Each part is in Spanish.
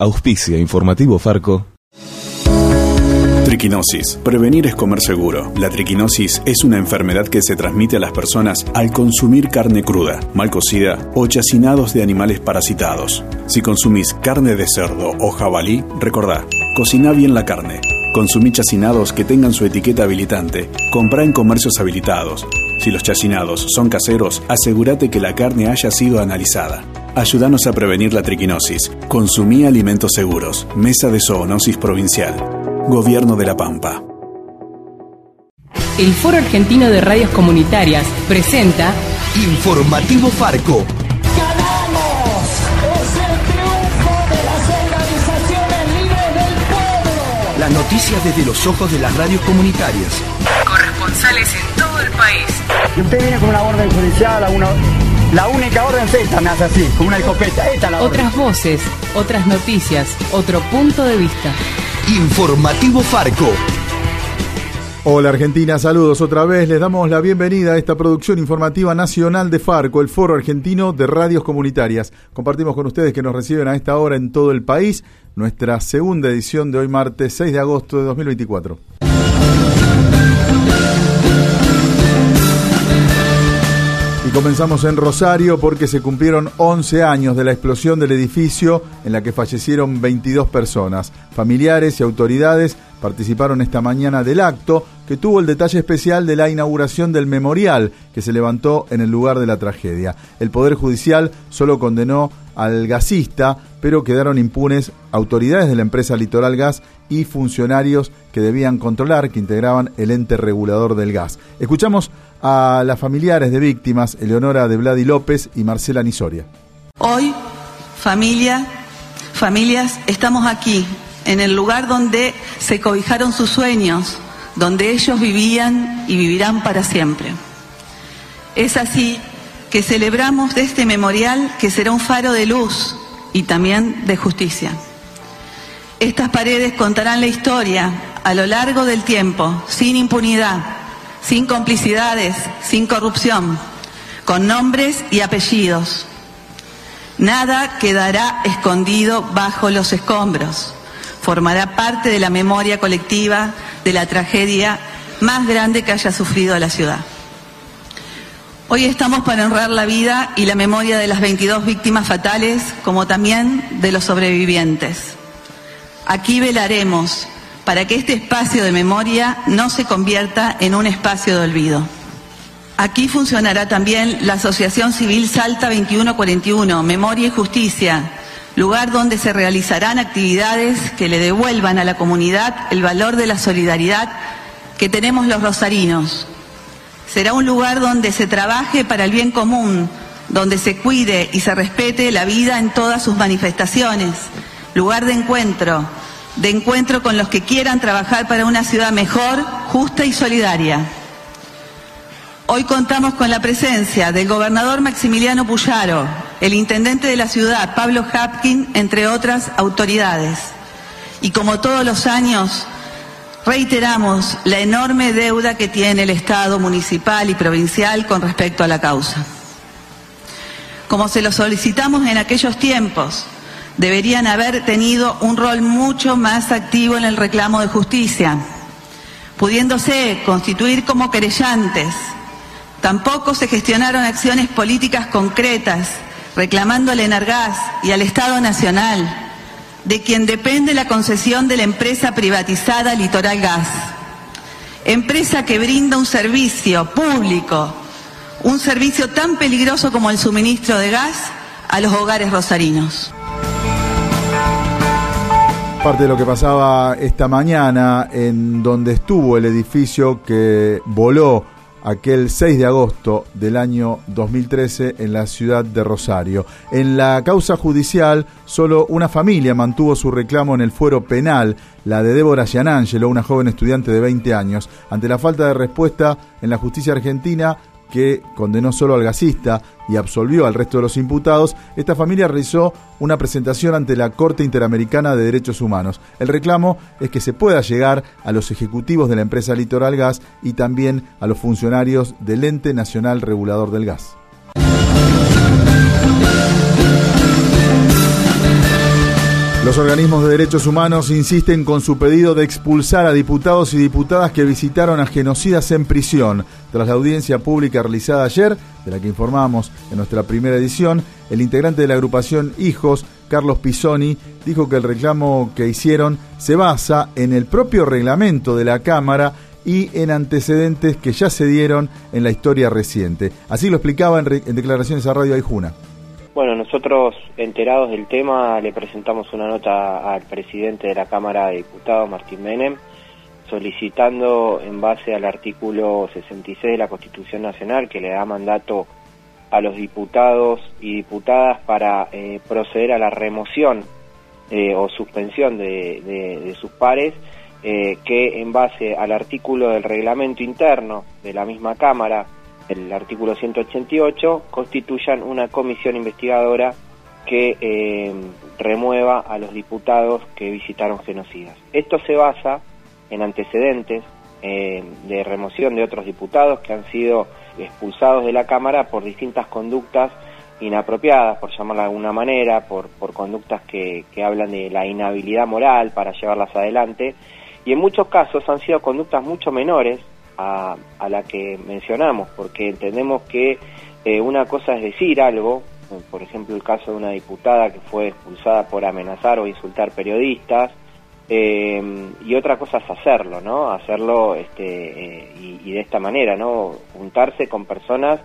Auspicia Informativo Farco. Triquinosis. Prevenir es comer seguro. La triquinosis es una enfermedad que se transmite a las personas al consumir carne cruda, mal cocida o chacinados de animales parasitados. Si consumís carne de cerdo o jabalí, recordá, cocina bien la carne. Consumí chacinados que tengan su etiqueta habilitante. Comprá en comercios habilitados. Si los chacinados son caseros, asegúrate que la carne haya sido analizada. Ayúdanos a prevenir la triquinosis. Consumí alimentos seguros. Mesa de Zoonosis Provincial. Gobierno de la Pampa. El Foro Argentino de Radios Comunitarias presenta Informativo Farco. ¡Ganamos! ¡Es el triunfo de las organizaciones libres del pueblo! Las noticias desde los ojos de las radios comunitarias. corresponsales en todo el país. Y usted viene con una orden judicial, una, la única orden es esta, me hace así, con una escopeta. Esta es la orden. Otras voces, otras noticias, otro punto de vista. Informativo Farco. Hola Argentina, saludos otra vez. Les damos la bienvenida a esta producción informativa nacional de Farco, el Foro Argentino de Radios Comunitarias. Compartimos con ustedes que nos reciben a esta hora en todo el país nuestra segunda edición de hoy martes 6 de agosto de 2024. Comenzamos en Rosario porque se cumplieron 11 años de la explosión del edificio en la que fallecieron 22 personas. Familiares y autoridades participaron esta mañana del acto que tuvo el detalle especial de la inauguración del memorial que se levantó en el lugar de la tragedia. El Poder Judicial solo condenó al gasista, pero quedaron impunes autoridades de la empresa Litoral Gas y funcionarios que debían controlar, que integraban el ente regulador del gas. Escuchamos a las familiares de víctimas, Eleonora de Vladi López y Marcela Nisoria. Hoy, familia, familias, estamos aquí, en el lugar donde se cobijaron sus sueños, donde ellos vivían y vivirán para siempre. Es así que celebramos de este memorial que será un faro de luz y también de justicia. Estas paredes contarán la historia a lo largo del tiempo, sin impunidad, sin complicidades, sin corrupción, con nombres y apellidos. Nada quedará escondido bajo los escombros. Formará parte de la memoria colectiva de la tragedia más grande que haya sufrido la ciudad. Hoy estamos para honrar la vida y la memoria de las 22 víctimas fatales, como también de los sobrevivientes. Aquí velaremos para que este espacio de memoria no se convierta en un espacio de olvido. Aquí funcionará también la Asociación Civil Salta 2141, Memoria y Justicia, lugar donde se realizarán actividades que le devuelvan a la comunidad el valor de la solidaridad que tenemos los rosarinos. Será un lugar donde se trabaje para el bien común, donde se cuide y se respete la vida en todas sus manifestaciones, lugar de encuentro, de encuentro con los que quieran trabajar para una ciudad mejor, justa y solidaria. Hoy contamos con la presencia del gobernador Maximiliano Puyaro, el intendente de la ciudad, Pablo Hapkin, entre otras autoridades. Y como todos los años, reiteramos la enorme deuda que tiene el Estado municipal y provincial con respecto a la causa. Como se lo solicitamos en aquellos tiempos, deberían haber tenido un rol mucho más activo en el reclamo de justicia, pudiéndose constituir como querellantes. Tampoco se gestionaron acciones políticas concretas reclamando al Enargas y al Estado Nacional, de quien depende la concesión de la empresa privatizada Litoral Gas. Empresa que brinda un servicio público, un servicio tan peligroso como el suministro de gas a los hogares rosarinos. Parte de lo que pasaba esta mañana en donde estuvo el edificio que voló aquel 6 de agosto del año 2013 en la ciudad de Rosario. En la causa judicial, solo una familia mantuvo su reclamo en el fuero penal, la de Débora Gianangelo, una joven estudiante de 20 años. Ante la falta de respuesta en la justicia argentina, que condenó solo al gasista y absolvió al resto de los imputados, esta familia realizó una presentación ante la Corte Interamericana de Derechos Humanos. El reclamo es que se pueda llegar a los ejecutivos de la empresa Litoral Gas y también a los funcionarios del Ente Nacional Regulador del Gas. Los organismos de derechos humanos insisten con su pedido de expulsar a diputados y diputadas que visitaron a genocidas en prisión. Tras la audiencia pública realizada ayer, de la que informamos en nuestra primera edición, el integrante de la agrupación Hijos, Carlos Pisoni, dijo que el reclamo que hicieron se basa en el propio reglamento de la Cámara y en antecedentes que ya se dieron en la historia reciente. Así lo explicaba en, en declaraciones a Radio Aijuna. Bueno, nosotros enterados del tema le presentamos una nota al presidente de la Cámara de Diputados, Martín Menem, solicitando en base al artículo 66 de la Constitución Nacional que le da mandato a los diputados y diputadas para eh, proceder a la remoción eh, o suspensión de, sus pares, eh, que en base al artículo del reglamento interno de la misma Cámara, el artículo 188, constituyan una comisión investigadora que eh, remueva a los diputados que visitaron genocidas. Esto se basa en antecedentes eh, de remoción de otros diputados que han sido expulsados de la Cámara por distintas conductas inapropiadas, por llamarla de alguna manera, por, por conductas que, que hablan de la inhabilidad moral para llevarlas adelante, y en muchos casos han sido conductas mucho menores a, la que mencionamos, porque entendemos que eh, una cosa es decir algo, por ejemplo el caso de una diputada que fue expulsada por amenazar o insultar periodistas, eh, y otra cosa es hacerlo, ¿no? Hacerlo este, eh, y, y, de esta manera, ¿no? Juntarse con personas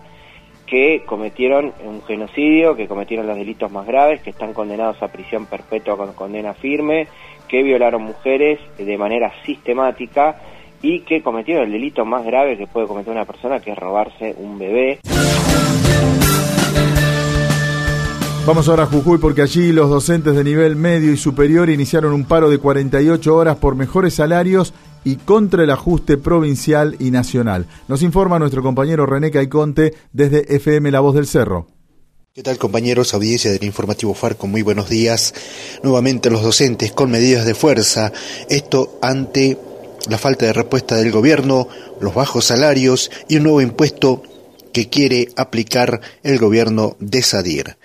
que cometieron un genocidio, que cometieron los delitos más graves, que están condenados a prisión perpetua con condena firme, que violaron mujeres de manera sistemática y que cometieron el delito más grave que puede cometer una persona, que es robarse un bebé. Vamos ahora a Jujuy porque allí los docentes de nivel medio y superior iniciaron un paro de 48 horas por mejores salarios y contra el ajuste provincial y nacional. Nos informa nuestro compañero René Caiconte desde FM La Voz del Cerro. ¿Qué tal compañeros? Audiencia del informativo Farco, muy buenos días. Nuevamente los docentes con medidas de fuerza, esto ante la falta de respuesta del gobierno, los bajos salarios y un nuevo impuesto que quiere aplicar el gobierno de Sadir.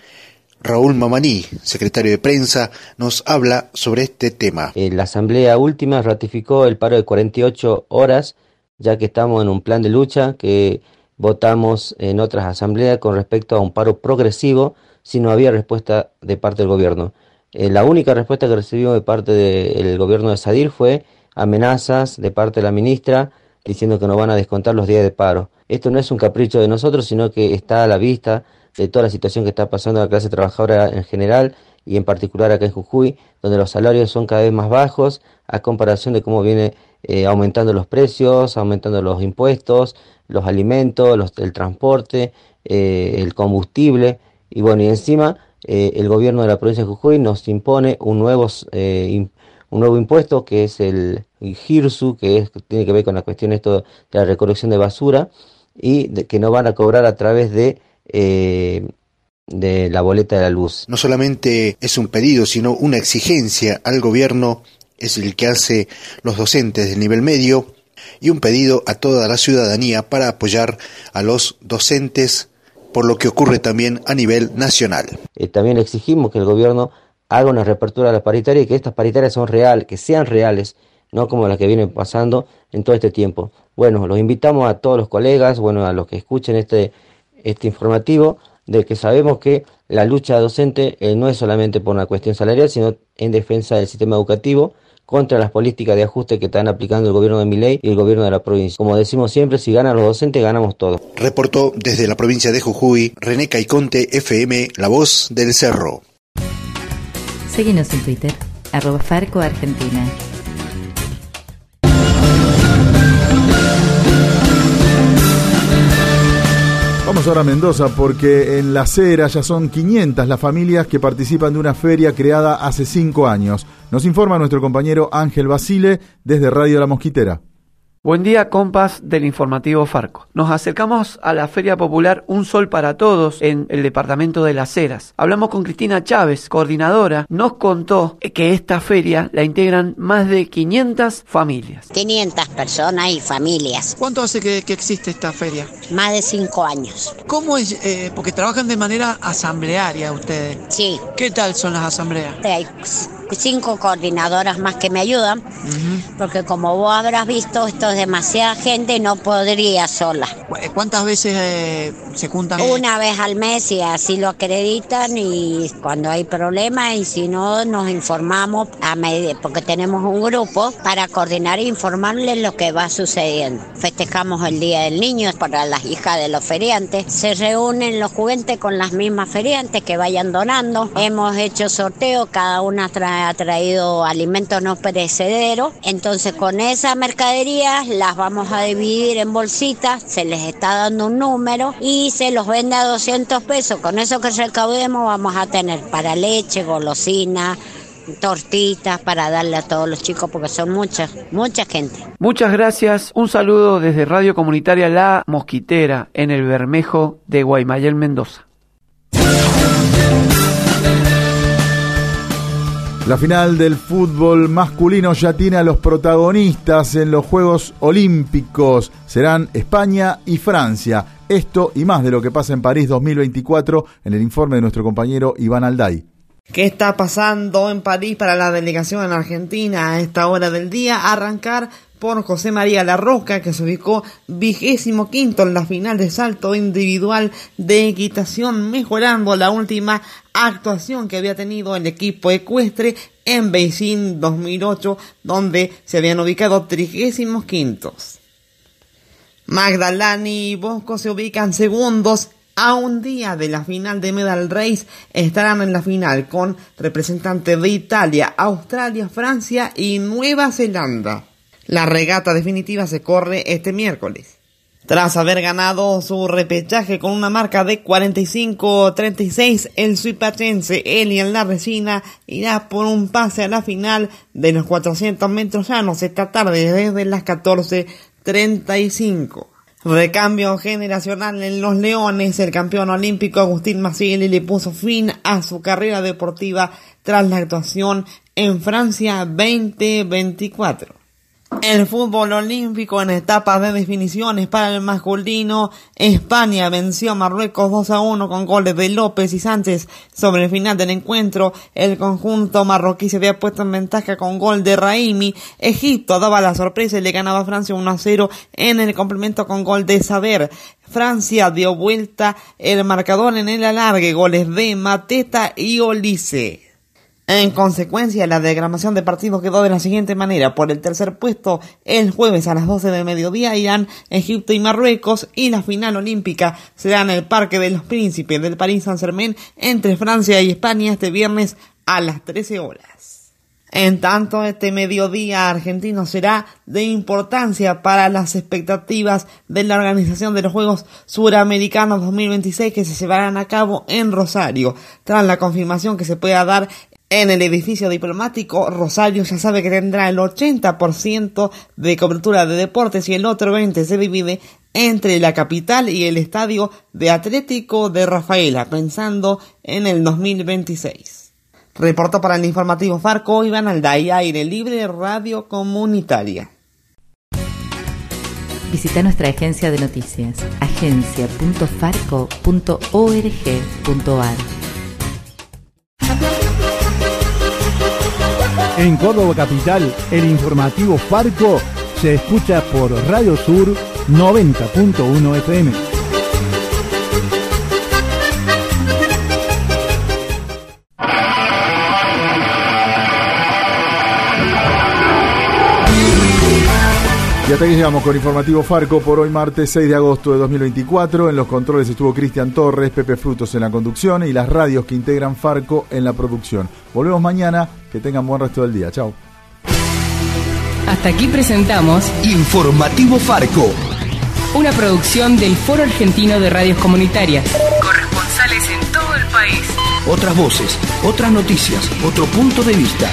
Raúl Mamaní, secretario de prensa, nos habla sobre este tema. Eh, la Asamblea última ratificó el paro de 48 horas, ya que estamos en un plan de lucha que votamos en otras asambleas con respecto a un paro progresivo si no había respuesta de parte del gobierno. Eh, la única respuesta que recibimos de parte del gobierno de Sadir fue amenazas de parte de la ministra diciendo que nos van a descontar los días de paro. Esto no es un capricho de nosotros, sino que está a la vista de toda la situación que está pasando en la clase trabajadora en general y en particular acá en Jujuy, donde los salarios son cada vez más bajos a comparación de cómo viene eh, aumentando los precios, aumentando los impuestos, los alimentos, los, el transporte, eh, el combustible y bueno, y encima eh, el gobierno de la provincia de Jujuy nos impone un nuevo, un nuevo impuesto que es el, GIRSU, que, es, tiene que ver con la cuestión esto de la recolección de basura y de, que no van a cobrar a través de eh, de la boleta de la luz. No solamente es un pedido, sino una exigencia al gobierno, es el que hace los docentes del nivel medio, y un pedido a toda la ciudadanía para apoyar a los docentes por lo que ocurre también a nivel nacional. Eh, también exigimos que el gobierno haga una reapertura de la paritaria y que estas paritarias son reales, que sean reales, no como las que vienen pasando en todo este tiempo. Bueno, los invitamos a todos los colegas, bueno, a los que escuchen este este informativo de que sabemos que la lucha docente eh, no es solamente por una cuestión salarial, sino en defensa del sistema educativo contra las políticas de ajuste que están aplicando el gobierno de Miley y el gobierno de la provincia. Como decimos siempre, si ganan los docentes, ganamos todos. Reportó desde la provincia de Jujuy, René Caiconte, FM, La Voz del Cerro. Seguimos en Twitter, arroba Farco Argentina. Vamos ahora a Mendoza porque en La Cera ya son 500 las familias que participan de una feria creada hace cinco años. Nos informa nuestro compañero Ángel Basile desde Radio La Mosquitera. Buen día, compas del informativo Farco. Nos acercamos a la Feria Popular Un Sol para Todos en el departamento de Las Heras. Hablamos con Cristina Chávez, coordinadora. Nos contó que esta feria la integran más de 500 familias. 500 personas y familias. ¿Cuánto hace que, que existe esta feria? Más de 5 años. ¿Cómo es? Eh, porque trabajan de manera asamblearia ustedes. Sí. ¿Qué tal son las asambleas? Eh, cinco coordinadoras más que me ayudan, porque como vos habrás visto, esto es demasiada gente y no podría sola. ¿Cuántas veces eh, se juntan? Una vez al mes y así lo acreditan y cuando hay problemas y si no nos informamos a medida, porque tenemos un grupo para coordinar e informarles lo que va sucediendo. Festejamos el Día del Niño para las hijas de los feriantes. Se reúnen los juguetes con las mismas feriantes que vayan donando. Hemos hecho sorteo, cada una tra- ha traído alimentos no perecederos. Entonces con esa mercadería las vamos a dividir en bolsitas, se les está dando un número y se los vende a 200 pesos. Con eso que recaudemos vamos a tener para leche, golosina, tortitas para darle a todos los chicos porque son muchas, mucha gente. Muchas gracias. Un saludo desde Radio Comunitaria La Mosquitera en el Bermejo de Guaymallén, Mendoza. La final del fútbol masculino ya tiene a los protagonistas en los Juegos Olímpicos. Serán España y Francia. Esto y más de lo que pasa en París 2024 en el informe de nuestro compañero Iván Alday. ¿Qué está pasando en París para la delegación en Argentina a esta hora del día? Arrancar por José María Larroca, que se ubicó vigésimo quinto en la final de salto individual de equitación, mejorando la última actuación que había tenido el equipo ecuestre en Beijing 2008, donde se habían ubicado trigésimos quintos. Magdalani y Bosco se ubican segundos a un día de la final de Medal Race estarán en la final con representantes de Italia, Australia, Francia y Nueva Zelanda. La regata definitiva se corre este miércoles. Tras haber ganado su repechaje con una marca de 45-36, el suipachense Elian La Resina irá por un pase a la final de los 400 metros llanos esta tarde desde las 14.35. Recambio generacional en los Leones, el campeón olímpico Agustín Maciel le puso fin a su carrera deportiva tras la actuación en Francia 2024. El fútbol olímpico en etapas de definiciones para el masculino, España venció a Marruecos 2 a 1 con goles de López y Sánchez. Sobre el final del encuentro, el conjunto marroquí se había puesto en ventaja con gol de Raimi. Egipto daba la sorpresa y le ganaba a Francia 1 a 0 en el complemento con gol de Saber. Francia dio vuelta el marcador en el alargue, goles de Mateta y Olise. En consecuencia, la diagramación de partidos quedó de la siguiente manera. Por el tercer puesto, el jueves a las 12 de mediodía irán Egipto y Marruecos y la final olímpica será en el Parque de los Príncipes del París Saint-Germain entre Francia y España este viernes a las 13 horas. En tanto, este mediodía argentino será de importancia para las expectativas de la organización de los Juegos Suramericanos 2026 que se llevarán a cabo en Rosario, tras la confirmación que se pueda dar en el edificio diplomático, Rosario ya sabe que tendrá el 80% de cobertura de deportes y el otro 20% se divide entre la capital y el estadio de Atlético de Rafaela, pensando en el 2026. Reportó para el informativo Farco Iván Alday, aire libre, radio comunitaria. Visita nuestra agencia de noticias, agencia.farco.org.ar. En Córdoba Capital, el informativo Farco se escucha por Radio Sur 90.1 FM. Y hasta aquí llegamos con Informativo Farco por hoy martes 6 de agosto de 2024. En los controles estuvo Cristian Torres, Pepe Frutos en la conducción y las radios que integran Farco en la producción. Volvemos mañana, que tengan buen resto del día. Chao. Hasta aquí presentamos Informativo Farco. una producción del Foro Argentino de Radios Comunitarias. Corresponsales en todo el país. Otras voces, otras noticias, otro punto de vista.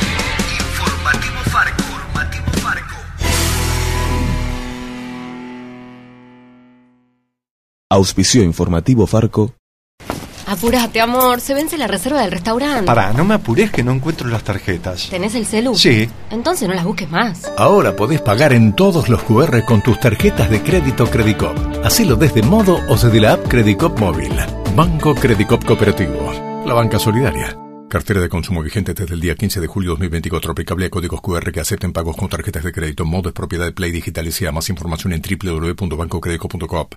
Auspicio informativo Farco. Apurate, amor, se vence la reserva del restaurante. Pará, no me apures que no encuentro las tarjetas. ¿Tenés el celu? Sí. Entonces no las busques más. Ahora podés pagar en todos los QR con tus tarjetas de crédito Credicop. Hacelo desde modo o desde la app Credicop móvil. Banco Credicop Cooperativo. La banca solidaria. Cartera de consumo vigente desde el día 15 de julio 2024. Aplicable a códigos QR que acepten pagos con tarjetas de crédito. Modo es propiedad de Play Digital y sea más información en www.bancocredico.com.